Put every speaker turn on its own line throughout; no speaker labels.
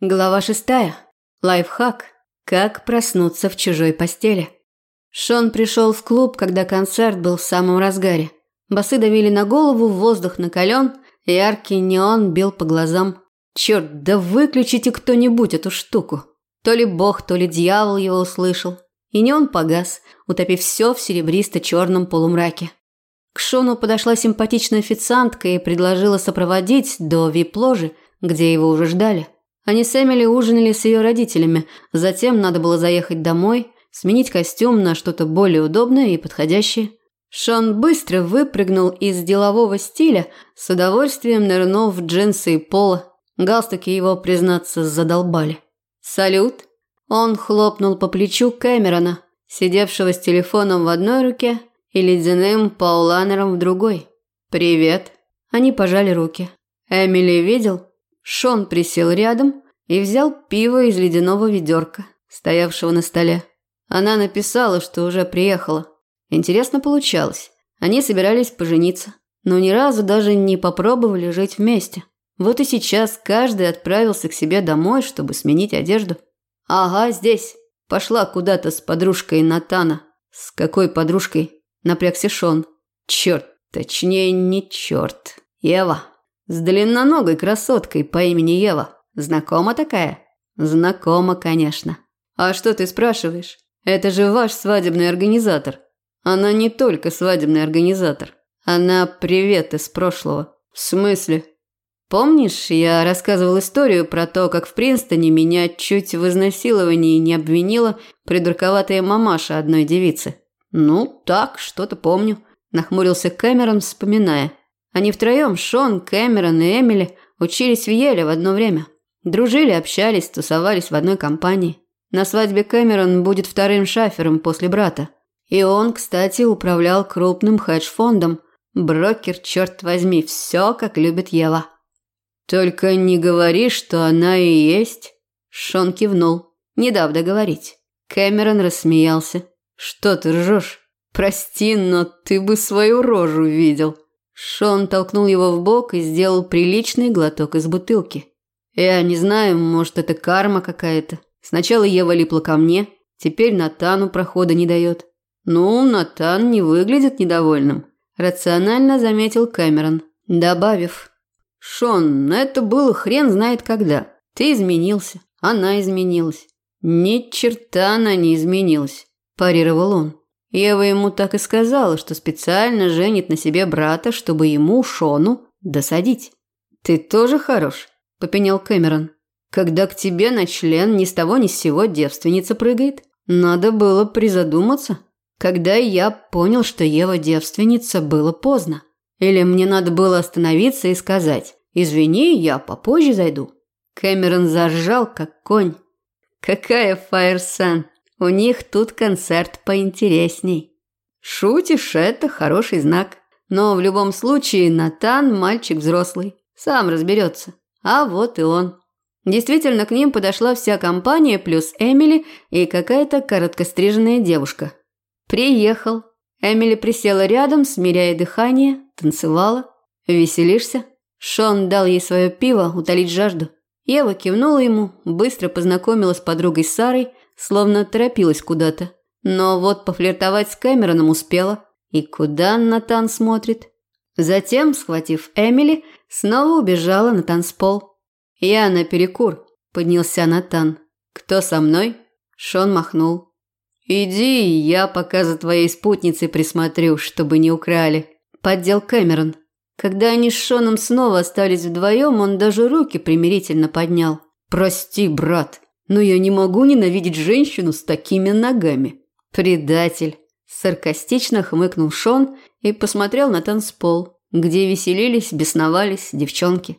Глава шестая. Лайфхак. Как проснуться в чужой постели. Шон пришел в клуб, когда концерт был в самом разгаре. Басы давили на голову, воздух накален, яркий неон бил по глазам. Черт, да выключите кто-нибудь эту штуку. То ли бог, то ли дьявол его услышал. И неон погас, утопив все в серебристо-черном полумраке. К Шону подошла симпатичная официантка и предложила сопроводить до вип-ложи, где его уже ждали. Они с Эмили ужинали с ее родителями. Затем надо было заехать домой, сменить костюм на что-то более удобное и подходящее. Шон быстро выпрыгнул из делового стиля, с удовольствием нырнув в джинсы и поло. Галстуки его, признаться, задолбали. «Салют!» Он хлопнул по плечу Кэмерона, сидевшего с телефоном в одной руке и ледяным пауланером в другой. «Привет!» Они пожали руки. «Эмили видел?» Шон присел рядом и взял пиво из ледяного ведерка, стоявшего на столе. Она написала, что уже приехала. Интересно получалось. Они собирались пожениться, но ни разу даже не попробовали жить вместе. Вот и сейчас каждый отправился к себе домой, чтобы сменить одежду. «Ага, здесь. Пошла куда-то с подружкой Натана». «С какой подружкой?» – напрягся Шон. «Черт, точнее не черт. Ева». С длинноногой красоткой по имени Ева. Знакома такая? Знакома, конечно. А что ты спрашиваешь? Это же ваш свадебный организатор. Она не только свадебный организатор. Она привет из прошлого. В смысле? Помнишь, я рассказывал историю про то, как в Принстоне меня чуть в изнасиловании не обвинила придурковатая мамаша одной девицы? Ну, так, что-то помню. Нахмурился Кэмерон, вспоминая. Они втроем, Шон, Кэмерон и Эмили, учились в Еле в одно время. Дружили, общались, тусовались в одной компании. На свадьбе Кэмерон будет вторым шафером после брата. И он, кстати, управлял крупным хедж-фондом. Брокер, черт возьми, все, как любит Ева. «Только не говори, что она и есть». Шон кивнул, не дав договорить. Кэмерон рассмеялся. «Что ты ржешь? Прости, но ты бы свою рожу видел». Шон толкнул его в бок и сделал приличный глоток из бутылки. Я не знаю, может, это карма какая-то. Сначала Ева липла ко мне, теперь Натану прохода не дает. Ну, Натан не выглядит недовольным, рационально заметил Кэмерон, добавив: "Шон, это было хрен знает когда. Ты изменился, она изменилась. Ни черта она не изменилась", парировал он. Ева ему так и сказала, что специально женит на себе брата, чтобы ему, Шону, досадить. «Ты тоже хорош», – попенял Кэмерон. «Когда к тебе на член ни с того ни с сего девственница прыгает, надо было призадуматься. Когда я понял, что Ева девственница, было поздно. Или мне надо было остановиться и сказать, «Извини, я попозже зайду». Кэмерон заржал, как конь. «Какая Фаерсан!» У них тут концерт поинтересней. Шутишь, это хороший знак. Но в любом случае Натан мальчик взрослый, сам разберется. А вот и он. Действительно, к ним подошла вся компания плюс Эмили и какая-то короткостриженная девушка. Приехал. Эмили присела рядом, смиряя дыхание, танцевала. Веселишься? Шон дал ей свое пиво утолить жажду. Ева кивнула ему, быстро познакомилась с подругой Сарой, словно торопилась куда-то. Но вот пофлиртовать с Кэмероном успела. И куда Натан смотрит? Затем, схватив Эмили, снова убежала на танцпол. «Я на перекур», – поднялся Натан. «Кто со мной?» Шон махнул. «Иди, я пока за твоей спутницей присмотрю, чтобы не украли», – поддел Кэмерон. Когда они с Шоном снова остались вдвоем, он даже руки примирительно поднял. «Прости, брат, но я не могу ненавидеть женщину с такими ногами. Предатель. Саркастично хмыкнул Шон и посмотрел на танцпол, где веселились, бесновались девчонки.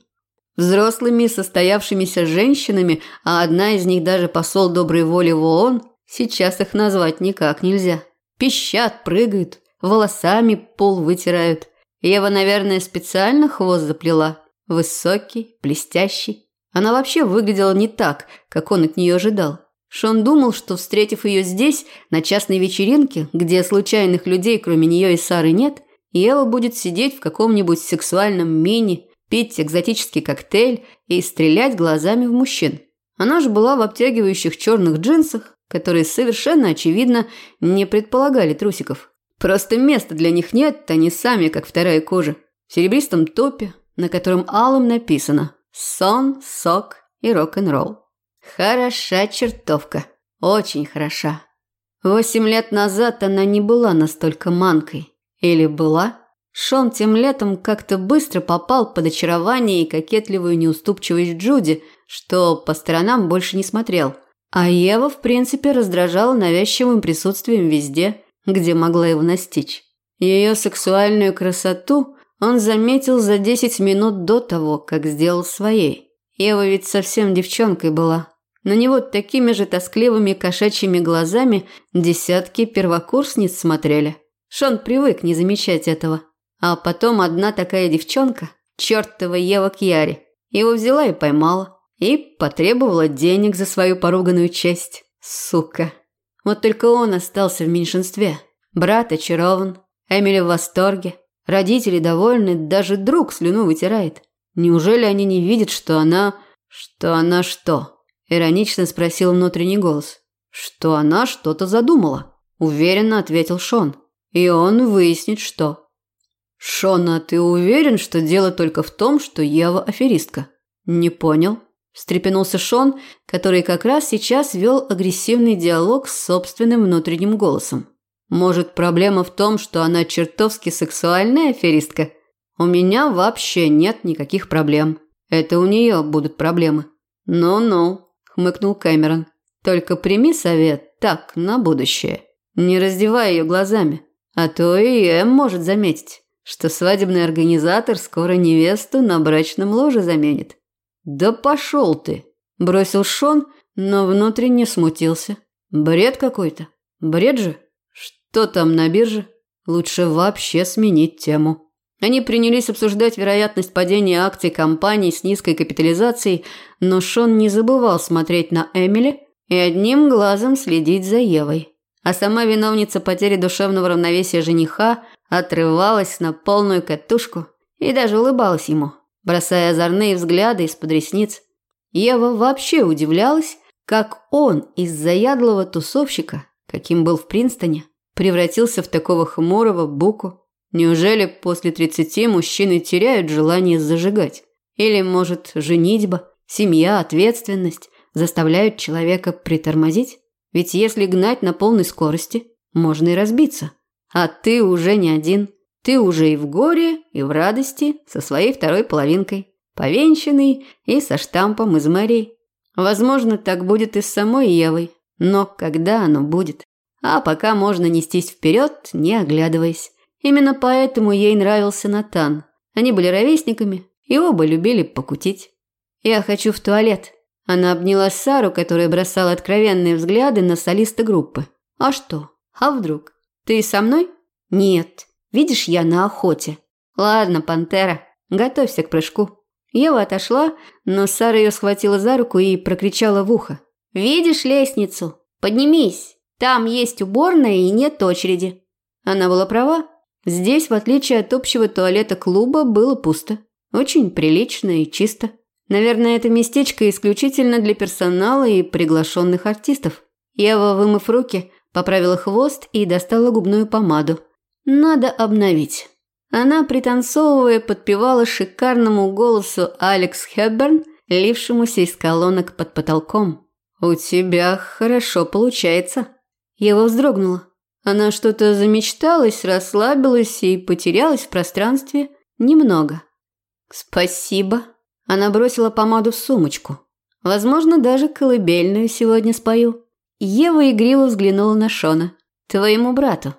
Взрослыми состоявшимися женщинами, а одна из них даже посол доброй воли в ООН, сейчас их назвать никак нельзя. Пищат, прыгают, волосами пол вытирают. Ева, наверное, специально хвост заплела. Высокий, блестящий. Она вообще выглядела не так, как он от нее ожидал. Шон думал, что, встретив ее здесь, на частной вечеринке, где случайных людей кроме нее и Сары нет, Ева будет сидеть в каком-нибудь сексуальном мини, пить экзотический коктейль и стрелять глазами в мужчин. Она же была в обтягивающих черных джинсах, которые совершенно очевидно не предполагали трусиков. Просто места для них нет, они сами, как вторая кожа. В серебристом топе, на котором алым написано «Сон, сок и рок-н-ролл». Хороша чертовка. Очень хороша. Восемь лет назад она не была настолько манкой. Или была? Шон тем летом как-то быстро попал под очарование и кокетливую неуступчивость Джуди, что по сторонам больше не смотрел. А Ева, в принципе, раздражала навязчивым присутствием везде, где могла его настичь. Ее сексуальную красоту он заметил за 10 минут до того, как сделал своей. Ева ведь совсем девчонкой была. На него такими же тоскливыми кошачьими глазами десятки первокурсниц смотрели. Шон привык не замечать этого. А потом одна такая девчонка, чертова Ева Кьяри, его взяла и поймала. И потребовала денег за свою поруганную честь. Сука. Вот только он остался в меньшинстве. Брат очарован, Эмили в восторге, родители довольны, даже друг слюну вытирает. Неужели они не видят, что она... Что она что? Иронично спросил внутренний голос. Что она что-то задумала. Уверенно ответил Шон. И он выяснит, что. «Шона, ты уверен, что дело только в том, что Ева аферистка?» «Не понял», – встрепенулся Шон, который как раз сейчас вел агрессивный диалог с собственным внутренним голосом. «Может, проблема в том, что она чертовски сексуальная аферистка? У меня вообще нет никаких проблем. Это у нее будут проблемы». «Ну-ну», – хмыкнул Кэмерон. «Только прими совет так, на будущее. Не раздевай ее глазами, а то и Эм может заметить» что свадебный организатор скоро невесту на брачном ложе заменит. «Да пошел ты!» – бросил Шон, но внутренне смутился. «Бред какой-то. Бред же? Что там на бирже? Лучше вообще сменить тему». Они принялись обсуждать вероятность падения акций компаний с низкой капитализацией, но Шон не забывал смотреть на Эмили и одним глазом следить за Евой. А сама виновница потери душевного равновесия жениха отрывалась на полную катушку и даже улыбалась ему, бросая озорные взгляды из-под ресниц. Ева вообще удивлялась, как он из заядлого тусовщика, каким был в Принстоне, превратился в такого хмурого буку. Неужели после тридцати мужчины теряют желание зажигать? Или, может, женитьба, семья, ответственность заставляют человека притормозить? Ведь если гнать на полной скорости, можно и разбиться. А ты уже не один. Ты уже и в горе, и в радости со своей второй половинкой, повенчанный и со штампом из мэрии. Возможно, так будет и с самой Евой, но когда оно будет? А пока можно нестись вперед, не оглядываясь. Именно поэтому ей нравился Натан. Они были ровесниками и оба любили покутить. «Я хочу в туалет». Она обняла Сару, которая бросала откровенные взгляды на солиста группы. «А что? А вдруг?» Ты со мной? Нет. Видишь, я на охоте. Ладно, пантера, готовься к прыжку. Ева отошла, но Сара ее схватила за руку и прокричала в ухо. «Видишь лестницу? Поднимись. Там есть уборная и нет очереди». Она была права. Здесь, в отличие от общего туалета клуба, было пусто. Очень прилично и чисто. Наверное, это местечко исключительно для персонала и приглашенных артистов. Ева, вымыв руки, поправила хвост и достала губную помаду. Надо обновить. Она, пританцовывая, подпевала шикарному голосу Алекс Хепберн, лившемуся из колонок под потолком. «У тебя хорошо получается». Ева вздрогнула. Она что-то замечталась, расслабилась и потерялась в пространстве немного. «Спасибо». Она бросила помаду в сумочку. «Возможно, даже колыбельную сегодня спою». Ева игриво взглянула на Шона. «Твоему брату».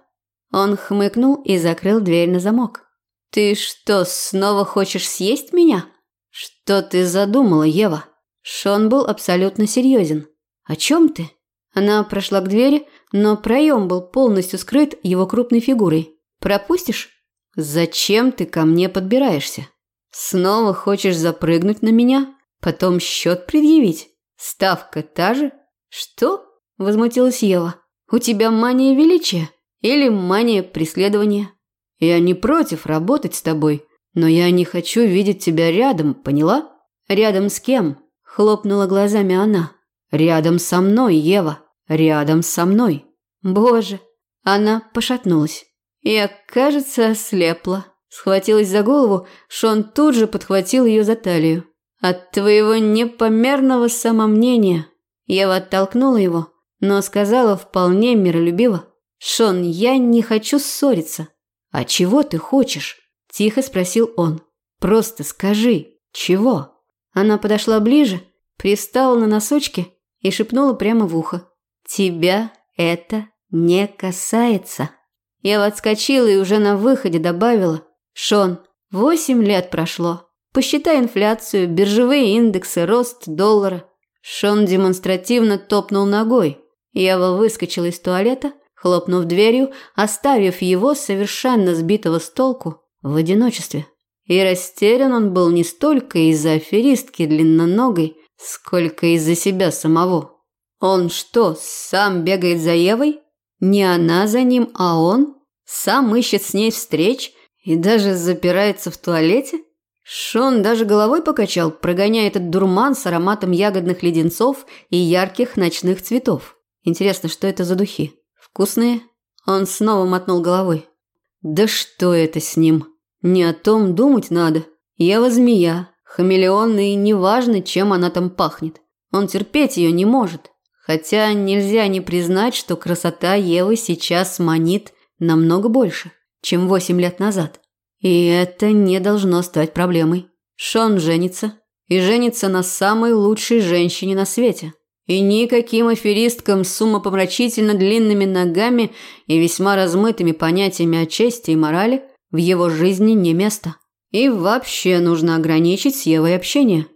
Он хмыкнул и закрыл дверь на замок. «Ты что, снова хочешь съесть меня?» «Что ты задумала, Ева?» Шон был абсолютно серьезен. «О чем ты?» Она прошла к двери, но проем был полностью скрыт его крупной фигурой. «Пропустишь?» «Зачем ты ко мне подбираешься? Снова хочешь запрыгнуть на меня? Потом счет предъявить? Ставка та же? Что?» возмутилась Ева. У тебя мания величия или мания преследования? Я не против работать с тобой, но я не хочу видеть тебя рядом, поняла? Рядом с кем? Хлопнула глазами она. Рядом со мной, Ева. Рядом со мной. Боже. Она пошатнулась. Я, кажется, ослепла. Схватилась за голову, Шон тут же подхватил ее за талию. От твоего непомерного самомнения. Ева оттолкнула его, но сказала вполне миролюбиво. «Шон, я не хочу ссориться». «А чего ты хочешь?» – тихо спросил он. «Просто скажи, чего?» Она подошла ближе, пристала на носочки и шепнула прямо в ухо. «Тебя это не касается». Я отскочила и уже на выходе добавила. «Шон, восемь лет прошло. Посчитай инфляцию, биржевые индексы, рост доллара». Шон демонстративно топнул ногой. Ева выскочила из туалета, хлопнув дверью, оставив его совершенно сбитого с толку в одиночестве. И растерян он был не столько из-за аферистки длинноногой, сколько из-за себя самого. Он что, сам бегает за Евой? Не она за ним, а он? Сам ищет с ней встреч и даже запирается в туалете? Шон даже головой покачал, прогоняя этот дурман с ароматом ягодных леденцов и ярких ночных цветов. Интересно, что это за духи? Вкусные? Он снова мотнул головой. Да что это с ним? Не о том думать надо. Ева змея, хамелеонная и неважно, чем она там пахнет. Он терпеть ее не может. Хотя нельзя не признать, что красота Евы сейчас манит намного больше, чем восемь лет назад. И это не должно стать проблемой. Шон женится. И женится на самой лучшей женщине на свете. И никаким аферисткам с умопомрачительно длинными ногами и весьма размытыми понятиями о чести и морали в его жизни не место. И вообще нужно ограничить с Евой общение.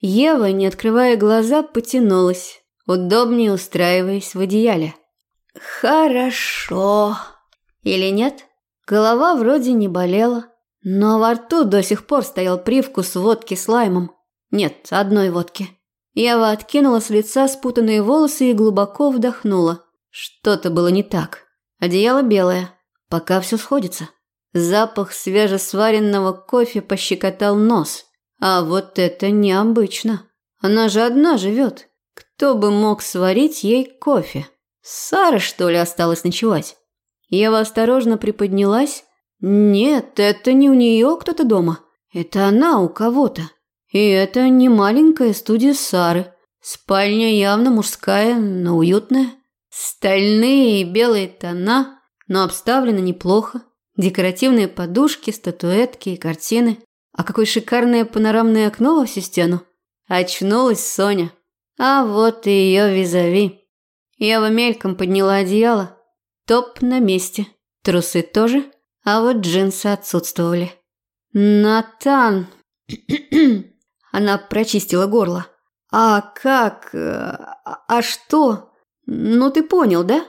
Ева, не открывая глаза, потянулась, удобнее устраиваясь в одеяле. «Хорошо. Или нет?» Голова вроде не болела, но во рту до сих пор стоял привкус водки с лаймом. Нет, одной водки. Ева откинула с лица спутанные волосы и глубоко вдохнула. Что-то было не так. Одеяло белое. Пока все сходится. Запах свежесваренного кофе пощекотал нос. А вот это необычно. Она же одна живет. Кто бы мог сварить ей кофе? Сара, что ли, осталась ночевать? Ева осторожно приподнялась. Нет, это не у нее кто-то дома. Это она у кого-то. И это не маленькая студия Сары. Спальня явно мужская, но уютная. Стальные и белые тона, но обставлена неплохо. Декоративные подушки, статуэтки и картины. А какое шикарное панорамное окно во всю стену. Очнулась Соня. А вот и ее визави. Ева мельком подняла одеяло, Топ на месте. Трусы тоже, а вот джинсы отсутствовали. «Натан!» Она прочистила горло. «А как? А что? Ну ты понял, да?»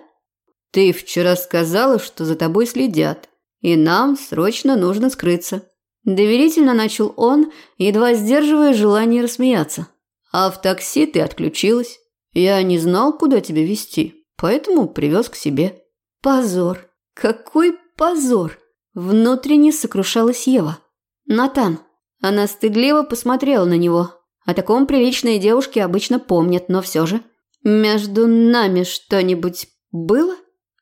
«Ты вчера сказала, что за тобой следят, и нам срочно нужно скрыться». Доверительно начал он, едва сдерживая желание рассмеяться. «А в такси ты отключилась. Я не знал, куда тебя везти, поэтому привез к себе». Позор! Какой позор! Внутренне сокрушалась Ева. Натан. Она стыдливо посмотрела на него. О таком приличные девушки обычно помнят, но все же. Между нами что-нибудь было?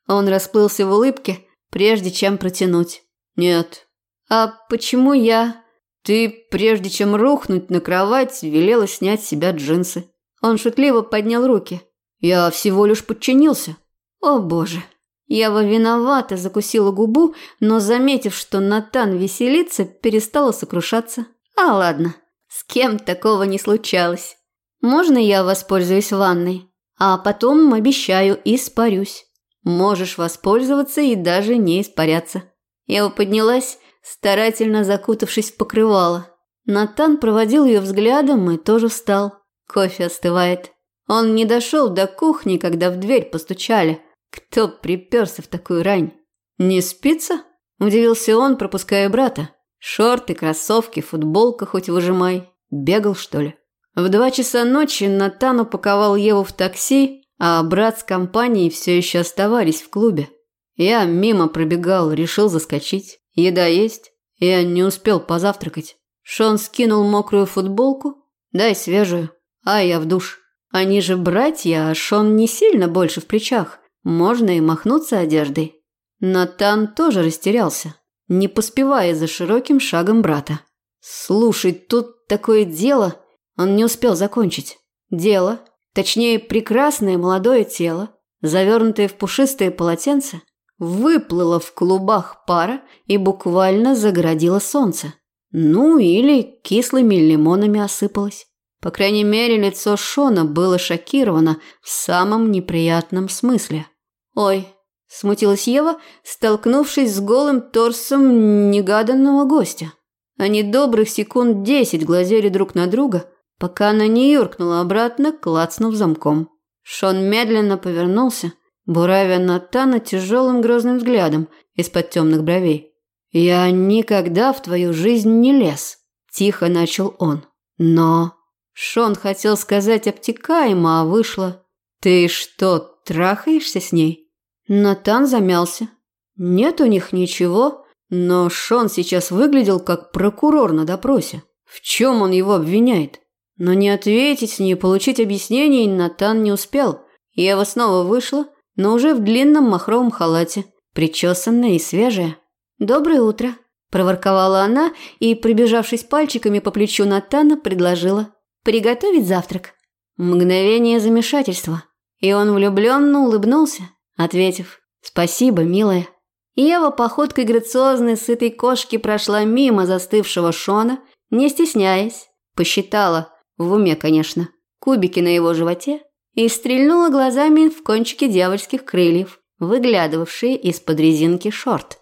Он расплылся в улыбке, прежде чем протянуть. Нет. А почему я... Ты, прежде чем рухнуть на кровать, велела снять с себя джинсы. Он шутливо поднял руки. Я всего лишь подчинился. О боже. Ява виновата, закусила губу, но, заметив, что Натан веселится, перестала сокрушаться. А ладно, с кем такого не случалось. Можно я воспользуюсь ванной? А потом, обещаю, испарюсь. Можешь воспользоваться и даже не испаряться. Ева поднялась, старательно закутавшись в покрывало. Натан проводил ее взглядом и тоже встал. Кофе остывает. Он не дошел до кухни, когда в дверь постучали – кто приперся в такую рань? Не спится? Удивился он, пропуская брата. Шорты, кроссовки, футболка хоть выжимай. Бегал, что ли? В два часа ночи Натан упаковал Еву в такси, а брат с компанией все еще оставались в клубе. Я мимо пробегал, решил заскочить. Еда есть. Я не успел позавтракать. Шон скинул мокрую футболку. Дай свежую. А я в душ. Они же братья, а Шон не сильно больше в плечах. Можно и махнуться одеждой. Натан тоже растерялся, не поспевая за широким шагом брата. «Слушай, тут такое дело...» Он не успел закончить. Дело, точнее, прекрасное молодое тело, завернутое в пушистое полотенце, выплыло в клубах пара и буквально загородило солнце. Ну, или кислыми лимонами осыпалось. По крайней мере, лицо Шона было шокировано в самом неприятном смысле. «Ой», – смутилась Ева, столкнувшись с голым торсом негаданного гостя. Они добрых секунд десять глазели друг на друга, пока она не юркнула обратно, клацнув замком. Шон медленно повернулся, буравя Натана тяжелым грозным взглядом из-под темных бровей. «Я никогда в твою жизнь не лез», – тихо начал он. «Но...» Шон хотел сказать обтекаемо, а вышло. «Ты что, трахаешься с ней?» Натан замялся. «Нет у них ничего, но Шон сейчас выглядел как прокурор на допросе. В чем он его обвиняет?» Но не ответить, не получить объяснений Натан не успел. Ева снова вышла, но уже в длинном махровом халате, причесанная и свежая. «Доброе утро», – проворковала она и, прибежавшись пальчиками по плечу Натана, предложила. «Приготовить завтрак?» Мгновение замешательства. И он влюбленно улыбнулся, ответив «Спасибо, милая». Ева походкой грациозной сытой кошки прошла мимо застывшего Шона, не стесняясь, посчитала, в уме, конечно, кубики на его животе и стрельнула глазами в кончики дьявольских крыльев, выглядывавшие из-под резинки шорт.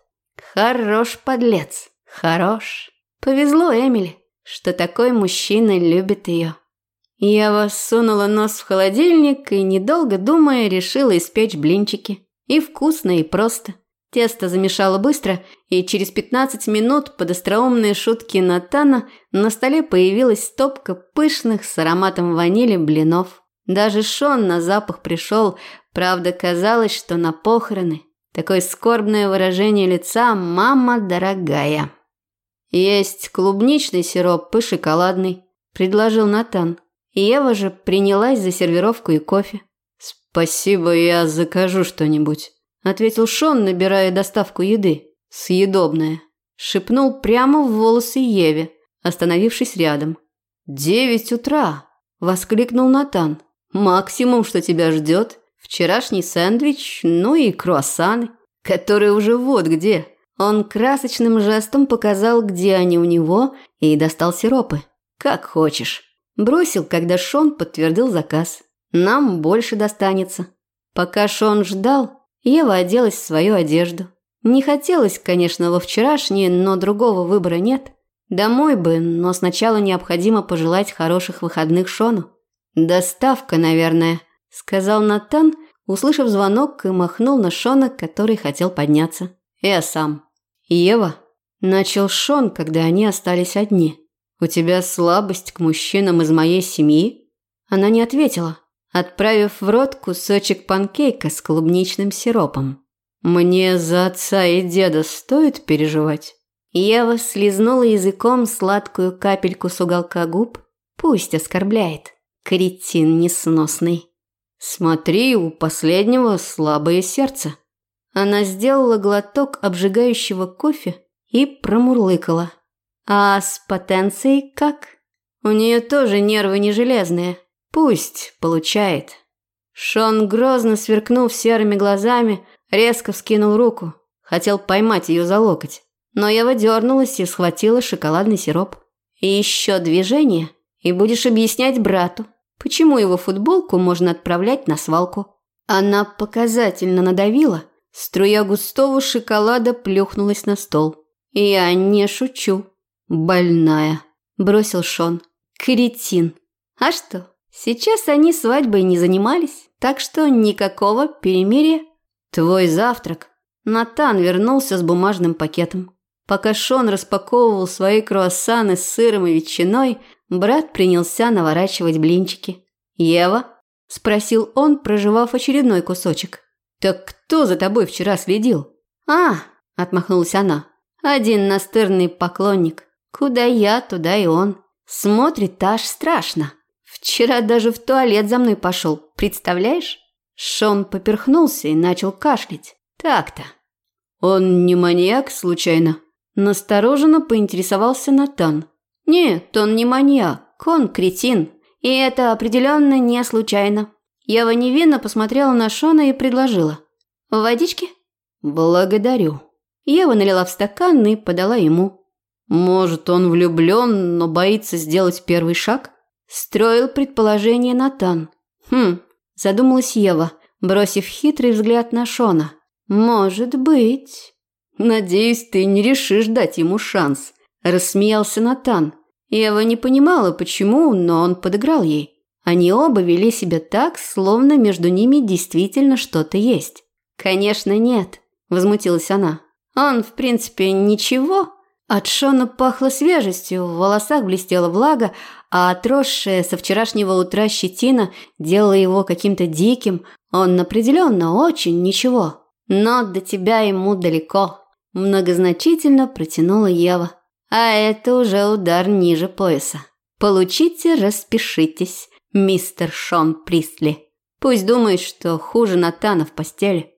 Хорош подлец, хорош. Повезло Эмили, что такой мужчина любит ее. Ева сунула нос в холодильник и, недолго думая, решила испечь блинчики. И вкусно, и просто. Тесто замешало быстро, и через 15 минут под остроумные шутки Натана на столе появилась стопка пышных с ароматом ванили блинов. Даже Шон на запах пришел, правда, казалось, что на похороны. Такое скорбное выражение лица «мама дорогая». «Есть клубничный сироп и шоколадный», – предложил Натан. Ева же принялась за сервировку и кофе. «Спасибо, я закажу что-нибудь», – ответил Шон, набирая доставку еды. «Съедобное», – шепнул прямо в волосы Еве, остановившись рядом. «Девять утра!» – воскликнул Натан. «Максимум, что тебя ждет, вчерашний сэндвич, ну и круассаны, которые уже вот где». Он красочным жестом показал, где они у него, и достал сиропы. «Как хочешь». Бросил, когда Шон подтвердил заказ. «Нам больше достанется». Пока Шон ждал, Ева оделась в свою одежду. Не хотелось, конечно, во вчерашнее, но другого выбора нет. Домой бы, но сначала необходимо пожелать хороших выходных Шону. «Доставка, наверное», – сказал Натан, услышав звонок и махнул на Шона, который хотел подняться. «Я сам». «Ева», – начал Шон, когда они остались одни. «У тебя слабость к мужчинам из моей семьи?» Она не ответила, отправив в рот кусочек панкейка с клубничным сиропом. «Мне за отца и деда стоит переживать?» Ева слезнула языком сладкую капельку с уголка губ. Пусть оскорбляет. Кретин несносный. «Смотри, у последнего слабое сердце». Она сделала глоток обжигающего кофе и промурлыкала. А с потенцией как? У нее тоже нервы не железные. Пусть получает. Шон, грозно сверкнув серыми глазами, резко вскинул руку. Хотел поймать ее за локоть. Но я выдернулась и схватила шоколадный сироп. Еще движение, и будешь объяснять брату, почему его футболку можно отправлять на свалку. Она показательно надавила – Струя густого шоколада плюхнулась на стол. «Я не шучу. Больная», – бросил Шон. «Кретин. А что, сейчас они свадьбой не занимались, так что никакого перемирия. Твой завтрак». Натан вернулся с бумажным пакетом. Пока Шон распаковывал свои круассаны с сыром и ветчиной, брат принялся наворачивать блинчики. «Ева?» – спросил он, проживав очередной кусочек. «Так кто за тобой вчера следил?» «А!» – отмахнулась она. «Один настырный поклонник. Куда я, туда и он. Смотрит аж страшно. Вчера даже в туалет за мной пошел, представляешь?» Шон поперхнулся и начал кашлять. «Так-то».
«Он не маньяк, случайно?»
Настороженно поинтересовался Натан. «Нет, он не маньяк, он кретин. И это определенно не случайно». Ева невинно посмотрела на Шона и предложила. «Водички?»
«Благодарю».
Ева налила в стакан и подала ему.
«Может, он влюблен, но боится сделать первый шаг?»
Строил предположение Натан. «Хм», задумалась Ева, бросив хитрый взгляд на Шона. «Может быть».
«Надеюсь, ты не решишь дать ему шанс», – рассмеялся Натан.
Ева не понимала, почему, но он подыграл ей. Они оба вели себя так, словно между ними действительно что-то есть. «Конечно, нет», – возмутилась она. «Он, в принципе, ничего». От Шона пахло свежестью, в волосах блестела влага, а отросшая со вчерашнего утра щетина делала его каким-то диким. Он определенно очень ничего. Но до тебя ему далеко. Многозначительно протянула Ева. А это уже удар ниже пояса. Получите, распишитесь, мистер Шон Пристли. Пусть думает, что хуже Натана в постели.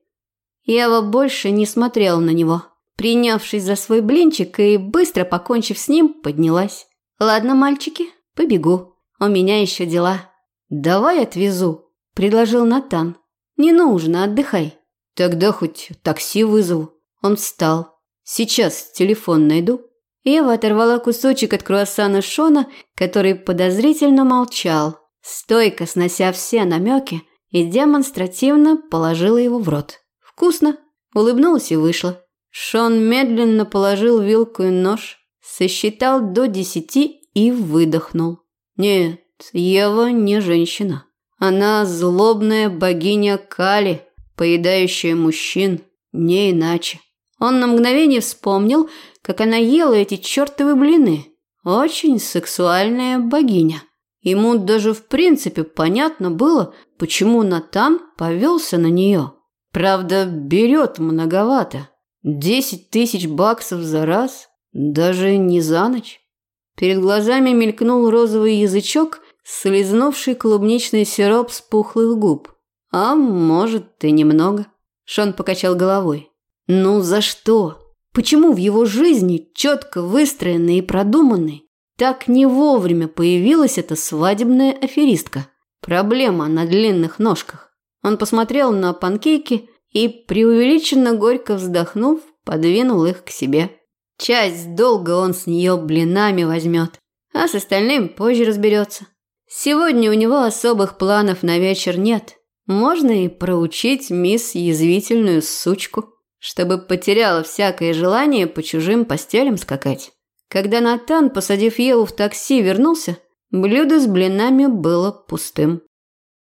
Ева больше не смотрела на него. Принявшись за свой блинчик и быстро покончив с ним, поднялась. «Ладно, мальчики, побегу. У меня еще дела».
«Давай отвезу», –
предложил Натан. «Не нужно, отдыхай».
«Тогда хоть такси вызову».
Он встал.
«Сейчас телефон найду».
Ева оторвала кусочек от круассана Шона, который подозрительно молчал, стойко снося все намеки, и демонстративно положила его в рот. «Вкусно!» – улыбнулась и вышла. Шон медленно положил вилку и нож, сосчитал до десяти и выдохнул. Нет, Ева не женщина. Она злобная богиня Кали, поедающая мужчин, не иначе. Он на мгновение вспомнил, как она ела эти чертовы блины. Очень сексуальная богиня. Ему даже в принципе понятно было, почему Натан повелся на нее. Правда, берет многовато. Десять тысяч баксов за раз? Даже не за ночь? Перед глазами мелькнул розовый язычок, слезнувший клубничный сироп с пухлых губ. А может, и немного. Шон покачал головой. Ну за что? Почему в его жизни, четко выстроенной и продуманной, так не вовремя появилась эта свадебная аферистка? Проблема на длинных ножках. Он посмотрел на панкейки и, преувеличенно горько вздохнув, подвинул их к себе. Часть долга он с нее блинами возьмет, а с остальным позже разберется. Сегодня у него особых планов на вечер нет. Можно и проучить мисс язвительную сучку, чтобы потеряла всякое желание по чужим постелям скакать. Когда Натан, посадив Еву в такси, вернулся, блюдо с блинами было пустым.